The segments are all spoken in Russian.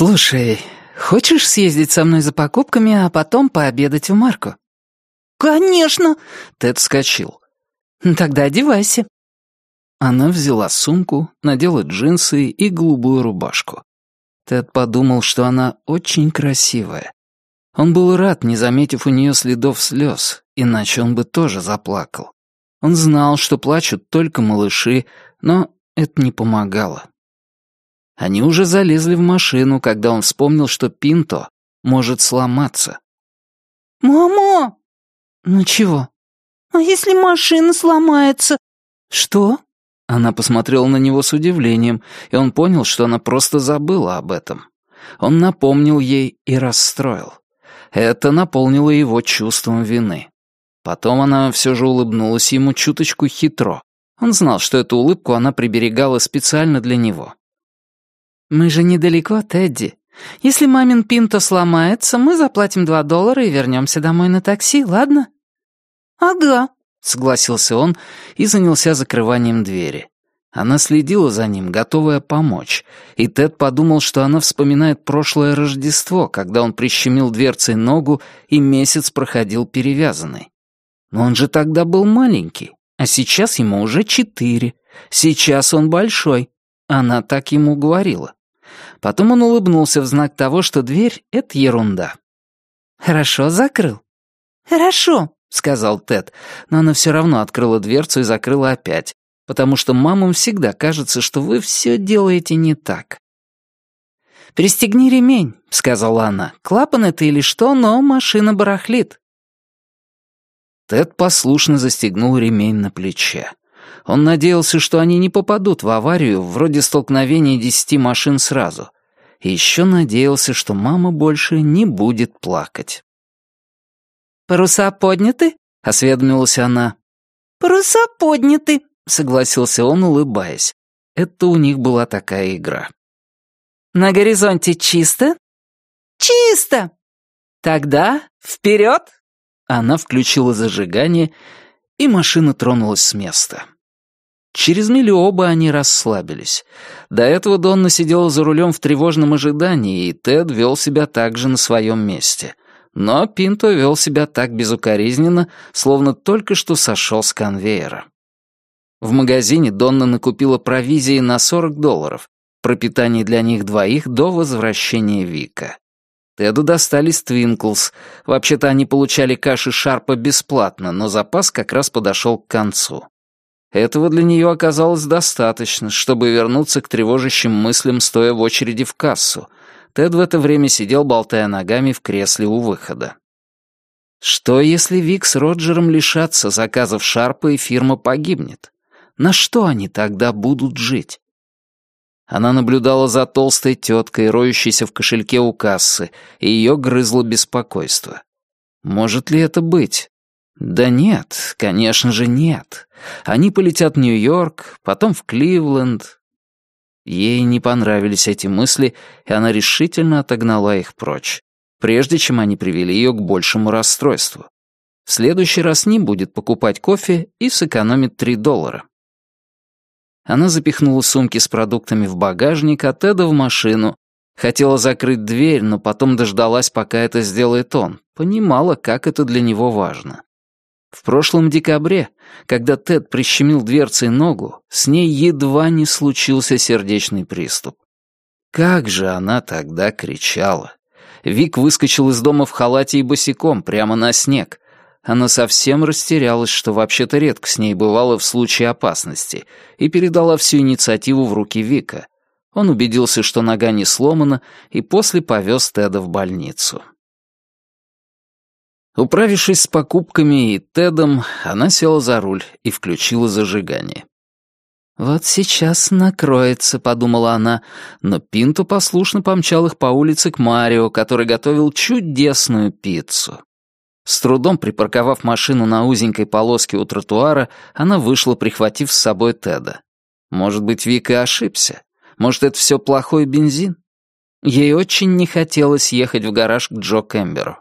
«Слушай, хочешь съездить со мной за покупками, а потом пообедать у Марко?» «Конечно!» — Тед вскочил. «Тогда одевайся». Она взяла сумку, надела джинсы и голубую рубашку. Тед подумал, что она очень красивая. Он был рад, не заметив у нее следов слез, иначе он бы тоже заплакал. Он знал, что плачут только малыши, но это не помогало. Они уже залезли в машину, когда он вспомнил, что Пинто может сломаться. «Мама!» «Ну чего?» «А если машина сломается?» «Что?» Она посмотрела на него с удивлением, и он понял, что она просто забыла об этом. Он напомнил ей и расстроил. Это наполнило его чувством вины. Потом она все же улыбнулась ему чуточку хитро. Он знал, что эту улыбку она приберегала специально для него. «Мы же недалеко, Тедди. Если мамин пинто сломается, мы заплатим два доллара и вернемся домой на такси, ладно?» «Ага», — согласился он и занялся закрыванием двери. Она следила за ним, готовая помочь, и Тед подумал, что она вспоминает прошлое Рождество, когда он прищемил дверцей ногу и месяц проходил перевязанный. Но он же тогда был маленький, а сейчас ему уже четыре. Сейчас он большой. Она так ему говорила. Потом он улыбнулся в знак того, что дверь — это ерунда. «Хорошо закрыл?» «Хорошо», — сказал Тед, но она все равно открыла дверцу и закрыла опять, потому что мамам всегда кажется, что вы все делаете не так. «Пристегни ремень», — сказала она. «Клапан это или что, но машина барахлит». Тед послушно застегнул ремень на плече. Он надеялся, что они не попадут в аварию вроде столкновения десяти машин сразу. И еще надеялся, что мама больше не будет плакать. «Паруса подняты?» — осведомилась она. «Паруса подняты», — согласился он, улыбаясь. Это у них была такая игра. «На горизонте чисто?» «Чисто!» «Тогда вперед!» Она включила зажигание, и машина тронулась с места. Через милю оба они расслабились. До этого Донна сидела за рулем в тревожном ожидании, и Тед вел себя так же на своем месте. Но Пинто вел себя так безукоризненно, словно только что сошел с конвейера. В магазине Донна накупила провизии на 40 долларов, пропитание для них двоих до возвращения Вика. Теду достались Твинклс. Вообще-то они получали каши Шарпа бесплатно, но запас как раз подошел к концу. Этого для нее оказалось достаточно, чтобы вернуться к тревожащим мыслям, стоя в очереди в кассу. Тед в это время сидел, болтая ногами в кресле у выхода. Что, если Вик с Роджером лишатся заказов Шарпа и фирма погибнет? На что они тогда будут жить? Она наблюдала за толстой теткой, роющейся в кошельке у кассы, и ее грызло беспокойство. Может ли это быть? Да нет, конечно же нет. Они полетят в Нью-Йорк, потом в Кливленд. Ей не понравились эти мысли, и она решительно отогнала их прочь, прежде чем они привели ее к большему расстройству. В следующий раз не будет покупать кофе и сэкономит 3 доллара. Она запихнула сумки с продуктами в багажник, а Теда в машину. Хотела закрыть дверь, но потом дождалась, пока это сделает он. Понимала, как это для него важно. В прошлом декабре, когда Тед прищемил дверцей ногу, с ней едва не случился сердечный приступ. Как же она тогда кричала. Вик выскочил из дома в халате и босиком, прямо на снег. Она совсем растерялась, что вообще-то редко с ней бывало в случае опасности, и передала всю инициативу в руки Вика. Он убедился, что нога не сломана, и после повез Теда в больницу. Управившись с покупками и Тедом, она села за руль и включила зажигание. «Вот сейчас накроется», — подумала она, но Пинто послушно помчал их по улице к Марио, который готовил чудесную пиццу. С трудом припарковав машину на узенькой полоске у тротуара, она вышла, прихватив с собой Теда. Может быть, Вика ошибся? Может, это все плохой бензин? Ей очень не хотелось ехать в гараж к Джо Кэмберу.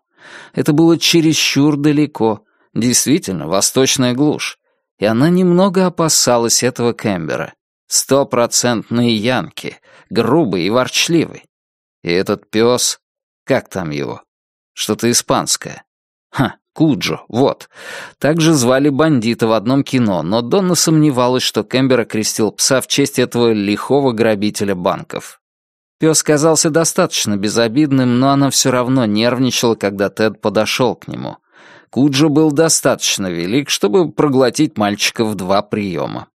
Это было чересчур далеко. Действительно, восточная глушь. И она немного опасалась этого Кэмбера. Стопроцентный янки, грубый и ворчливый. И этот пес... Как там его? Что-то испанское. Ха, Куджо, вот. Также звали бандита в одном кино, но Донна сомневалась, что Кэмбер окрестил пса в честь этого лихого грабителя банков. Пес казался достаточно безобидным, но она все равно нервничала, когда Тед подошел к нему. Куджо был достаточно велик, чтобы проглотить мальчика в два приема.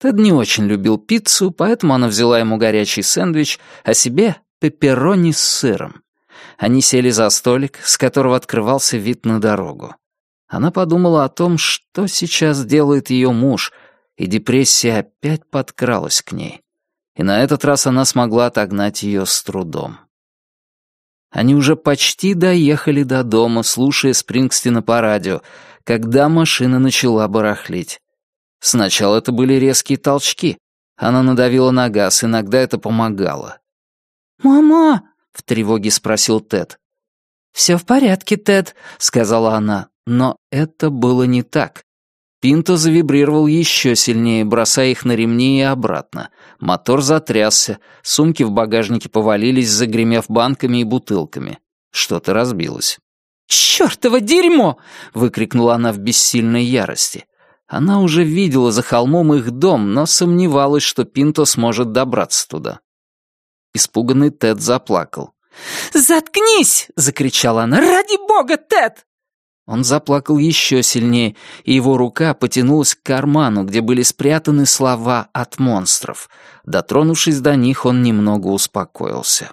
Тед не очень любил пиццу, поэтому она взяла ему горячий сэндвич, а себе — пепперони с сыром. Они сели за столик, с которого открывался вид на дорогу. Она подумала о том, что сейчас делает ее муж, и депрессия опять подкралась к ней. И на этот раз она смогла отогнать ее с трудом. Они уже почти доехали до дома, слушая Спрингстина по радио, когда машина начала барахлить. Сначала это были резкие толчки. Она надавила на газ, иногда это помогало. «Мама!» в тревоге спросил Тед. «Все в порядке, Тед», — сказала она, но это было не так. Пинто завибрировал еще сильнее, бросая их на ремни и обратно. Мотор затрясся, сумки в багажнике повалились, загремев банками и бутылками. Что-то разбилось. «Чёртово дерьмо!» — выкрикнула она в бессильной ярости. Она уже видела за холмом их дом, но сомневалась, что Пинто сможет добраться туда. Испуганный Тед заплакал. «Заткнись!» — закричала она. «Ради бога, Тед!» Он заплакал еще сильнее, и его рука потянулась к карману, где были спрятаны слова от монстров. Дотронувшись до них, он немного успокоился.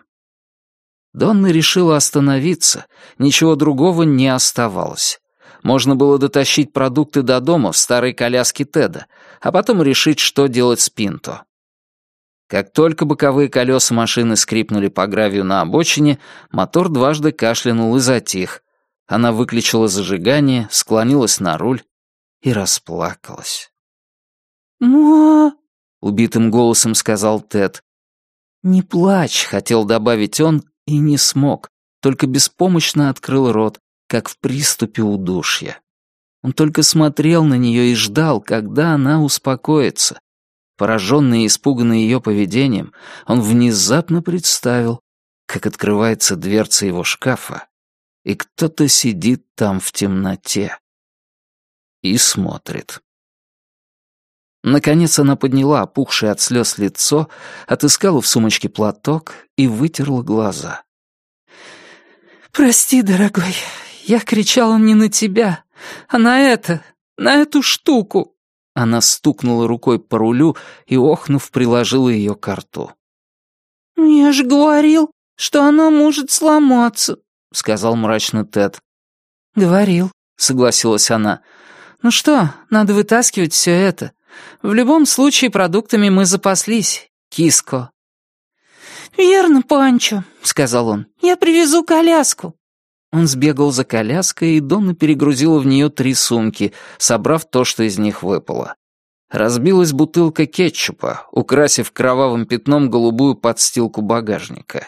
Донна решила остановиться, ничего другого не оставалось. Можно было дотащить продукты до дома в старой коляске Теда, а потом решить, что делать с Пинто. Как только боковые колеса машины скрипнули по гравию на обочине, мотор дважды кашлянул и затих. Она выключила зажигание, склонилась на руль и расплакалась. «Ма!» — убитым голосом сказал Тед. «Не плачь», — хотел добавить он, и не смог, только беспомощно открыл рот, как в приступе удушья. Он только смотрел на нее и ждал, когда она успокоится, Пораженный и испуганный ее поведением, он внезапно представил, как открывается дверца его шкафа, и кто-то сидит там в темноте и смотрит. Наконец она подняла опухшее от слез лицо, отыскала в сумочке платок и вытерла глаза. «Прости, дорогой, я кричала не на тебя, а на это, на эту штуку», она стукнула рукой по рулю и, охнув, приложила ее к рту. «Я же говорил, что она может сломаться», — сказал мрачно Тед. «Говорил», — согласилась она. «Ну что, надо вытаскивать все это. В любом случае продуктами мы запаслись, киско». «Верно, Панчо», — сказал он. «Я привезу коляску». Он сбегал за коляской, и Донна перегрузила в нее три сумки, собрав то, что из них выпало. Разбилась бутылка кетчупа, украсив кровавым пятном голубую подстилку багажника.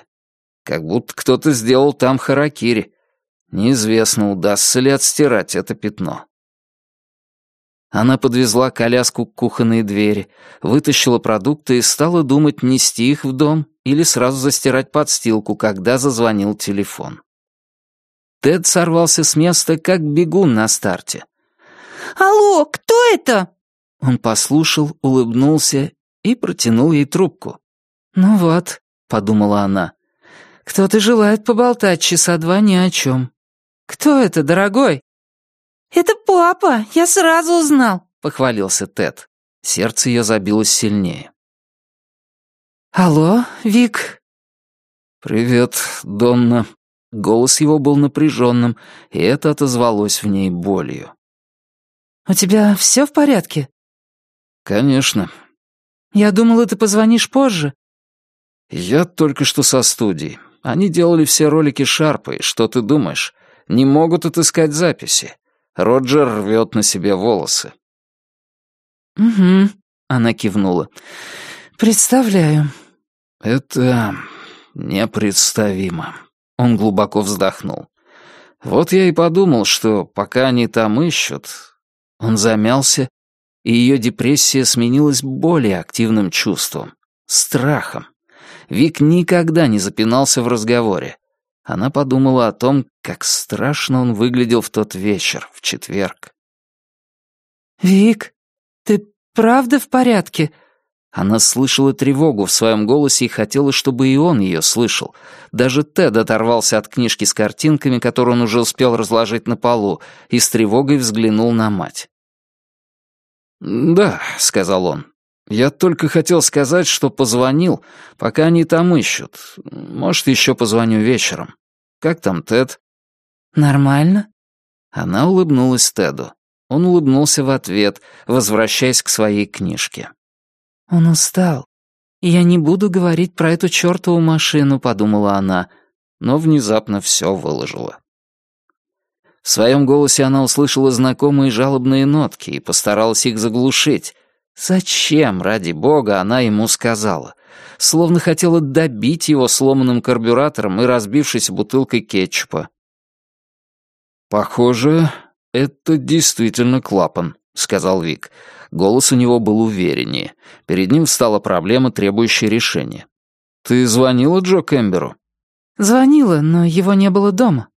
Как будто кто-то сделал там харакири. Неизвестно, удастся ли отстирать это пятно. Она подвезла коляску к кухонной двери, вытащила продукты и стала думать, нести их в дом или сразу застирать подстилку, когда зазвонил телефон. Тед сорвался с места, как бегун на старте. «Алло, кто это?» Он послушал, улыбнулся и протянул ей трубку. «Ну вот», — подумала она, — «кто-то желает поболтать часа два ни о чем. Кто это, дорогой?» «Это папа, я сразу узнал», — похвалился Тед. Сердце ее забилось сильнее. «Алло, Вик?» «Привет, Донна», Голос его был напряженным, и это отозвалось в ней болью. «У тебя все в порядке?» «Конечно». «Я думала, ты позвонишь позже». «Я только что со студии. Они делали все ролики Шарпой. Что ты думаешь? Не могут отыскать записи. Роджер рвет на себе волосы». «Угу», — она кивнула. «Представляю». «Это непредставимо». Он глубоко вздохнул. «Вот я и подумал, что пока они там ищут...» Он замялся, и ее депрессия сменилась более активным чувством — страхом. Вик никогда не запинался в разговоре. Она подумала о том, как страшно он выглядел в тот вечер, в четверг. «Вик, ты правда в порядке?» Она слышала тревогу в своем голосе и хотела, чтобы и он ее слышал. Даже Тед оторвался от книжки с картинками, которую он уже успел разложить на полу, и с тревогой взглянул на мать. «Да», — сказал он, — «я только хотел сказать, что позвонил, пока они там ищут. Может, еще позвоню вечером. Как там Тед?» «Нормально?» Она улыбнулась Теду. Он улыбнулся в ответ, возвращаясь к своей книжке. «Он устал. Я не буду говорить про эту чертову машину», — подумала она, но внезапно все выложила. В своем голосе она услышала знакомые жалобные нотки и постаралась их заглушить. Зачем, ради бога, она ему сказала? Словно хотела добить его сломанным карбюратором и разбившейся бутылкой кетчупа. «Похоже, это действительно клапан», — сказал Вик. Голос у него был увереннее. Перед ним встала проблема, требующая решения. «Ты звонила Джо Кэмберу?» «Звонила, но его не было дома».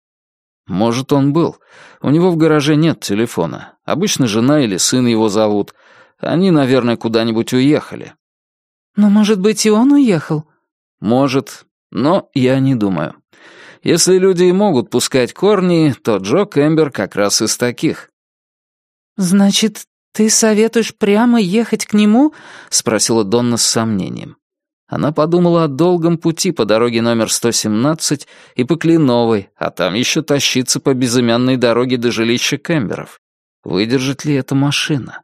«Может, он был. У него в гараже нет телефона. Обычно жена или сын его зовут. Они, наверное, куда-нибудь уехали». «Но, может быть, и он уехал?» «Может, но я не думаю. Если люди и могут пускать корни, то Джо Кэмбер как раз из таких». «Значит, «Ты советуешь прямо ехать к нему?» — спросила Донна с сомнением. Она подумала о долгом пути по дороге номер 117 и по Кленовой, а там еще тащиться по безымянной дороге до жилища Кэмберов. Выдержит ли эта машина?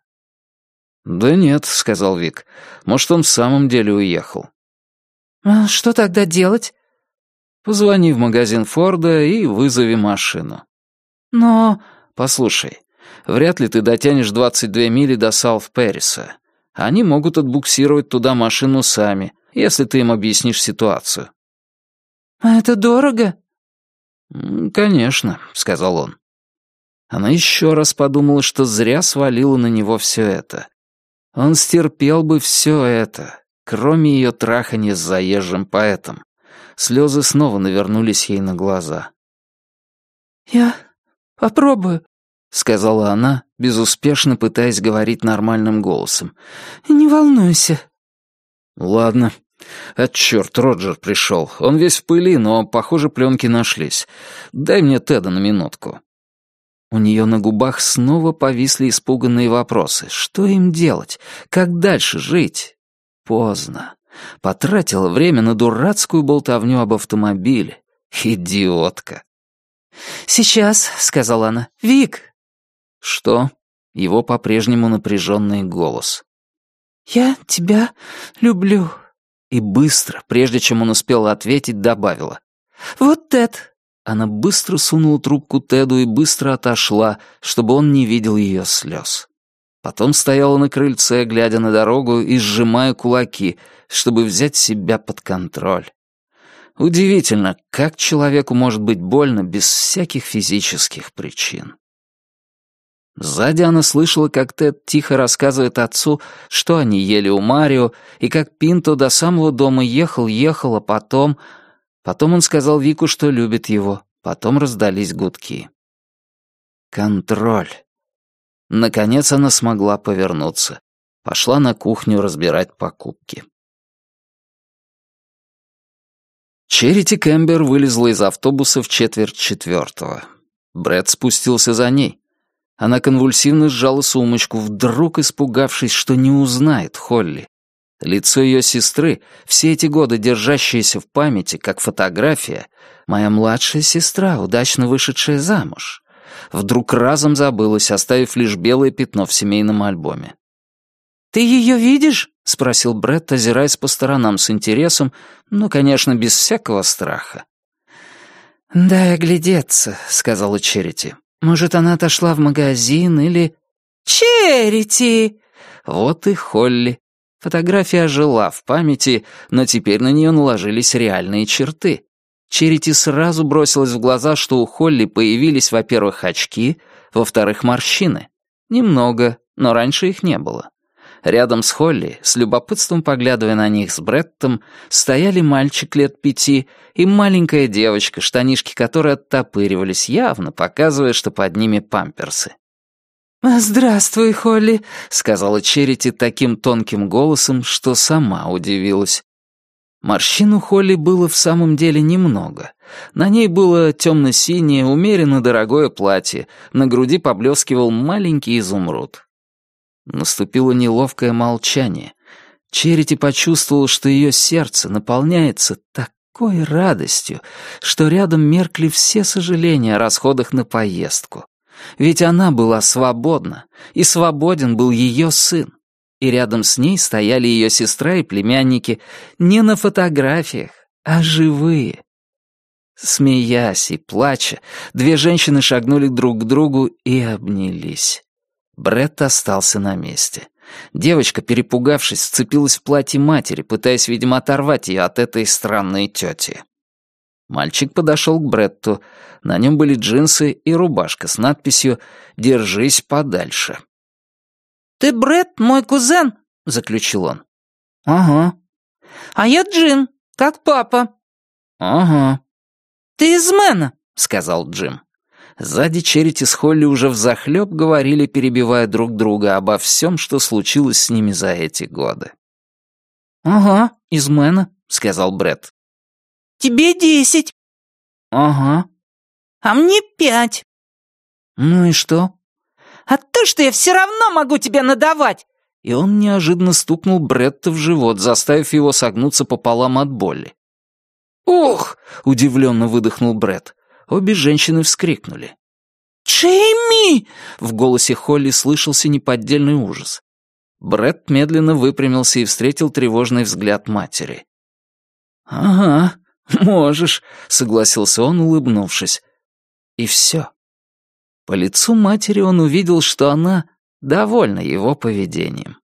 «Да нет», — сказал Вик. «Может, он в самом деле уехал». «А что тогда делать?» «Позвони в магазин Форда и вызови машину». «Но...» «Послушай, Вряд ли ты дотянешь 22 мили до Саут-Перриса. Они могут отбуксировать туда машину сами, если ты им объяснишь ситуацию». «А это дорого?» «Конечно», — сказал он. Она еще раз подумала, что зря свалила на него все это. Он стерпел бы все это, кроме ее траханья с заезжим поэтом. Слезы снова навернулись ей на глаза. «Я попробую», — сказала она, безуспешно пытаясь говорить нормальным голосом. «Не волнуйся». «Ладно. А черт, Роджер пришел. Он весь в пыли, но, похоже, пленки нашлись. Дай мне Теда на минутку». У нее на губах снова повисли испуганные вопросы. Что им делать? Как дальше жить? Поздно. Потратила время на дурацкую болтовню об автомобиле. Идиотка. «Сейчас», — сказала она. «Вик, «Что?» — его по-прежнему напряженный голос. «Я тебя люблю». И быстро, прежде чем он успел ответить, добавила. «Вот Тед». Она быстро сунула трубку Теду и быстро отошла, чтобы он не видел ее слез. Потом стояла на крыльце, глядя на дорогу и сжимая кулаки, чтобы взять себя под контроль. Удивительно, как человеку может быть больно без всяких физических причин. Сзади она слышала, как Тед тихо рассказывает отцу, что они ели у Марио, и как Пинто до самого дома ехал-ехал, а потом... Потом он сказал Вику, что любит его. Потом раздались гудки. Контроль. Наконец она смогла повернуться. Пошла на кухню разбирать покупки. Черити Кэмбер вылезла из автобуса в четверть четвертого. Брэд спустился за ней. Она конвульсивно сжала сумочку, вдруг испугавшись, что не узнает Холли. Лицо ее сестры, все эти годы держащееся в памяти, как фотография, моя младшая сестра, удачно вышедшая замуж, вдруг разом забылась, оставив лишь белое пятно в семейном альбоме. «Ты ее видишь?» — спросил Бретт, озираясь по сторонам с интересом, но, конечно, без всякого страха. «Дай оглядеться», — сказала Черити. Может, она отошла в магазин или... «Черити!» Вот и Холли. Фотография ожила в памяти, но теперь на нее наложились реальные черты. Черити сразу бросилась в глаза, что у Холли появились, во-первых, очки, во-вторых, морщины. Немного, но раньше их не было. Рядом с Холли, с любопытством поглядывая на них с Бреттом, стояли мальчик лет пяти и маленькая девочка, штанишки которой оттопыривались, явно показывая, что под ними памперсы. «Здравствуй, Холли», — сказала Черити таким тонким голосом, что сама удивилась. Морщин у Холли было в самом деле немного. На ней было темно-синее, умеренно дорогое платье, на груди поблескивал маленький изумруд. Наступило неловкое молчание. Черити почувствовала, что ее сердце наполняется такой радостью, что рядом меркли все сожаления о расходах на поездку. Ведь она была свободна, и свободен был ее сын. И рядом с ней стояли ее сестра и племянники не на фотографиях, а живые. Смеясь и плача, две женщины шагнули друг к другу и обнялись. Бред остался на месте. Девочка, перепугавшись, вцепилась в платье матери, пытаясь, видимо, оторвать ее от этой странной тети. Мальчик подошел к Бретту. На нем были джинсы и рубашка с надписью «Держись подальше». «Ты Бретт, мой кузен?» — заключил он. «Ага». «А я Джин, как папа». «Ага». «Ты из Мэна», — сказал Джим. Сзади Черити с Холли уже взахлеб говорили, перебивая друг друга обо всем, что случилось с ними за эти годы. «Ага, из Мэна», — сказал Бред. «Тебе десять». «Ага». «А мне пять». «Ну и что?» «А то, что я все равно могу тебе надавать!» И он неожиданно стукнул Бретта в живот, заставив его согнуться пополам от боли. «Ух!» — удивленно выдохнул Бретт. Обе женщины вскрикнули. «Джейми!» — в голосе Холли слышался неподдельный ужас. Брэд медленно выпрямился и встретил тревожный взгляд матери. «Ага, можешь», — согласился он, улыбнувшись. И все. По лицу матери он увидел, что она довольна его поведением.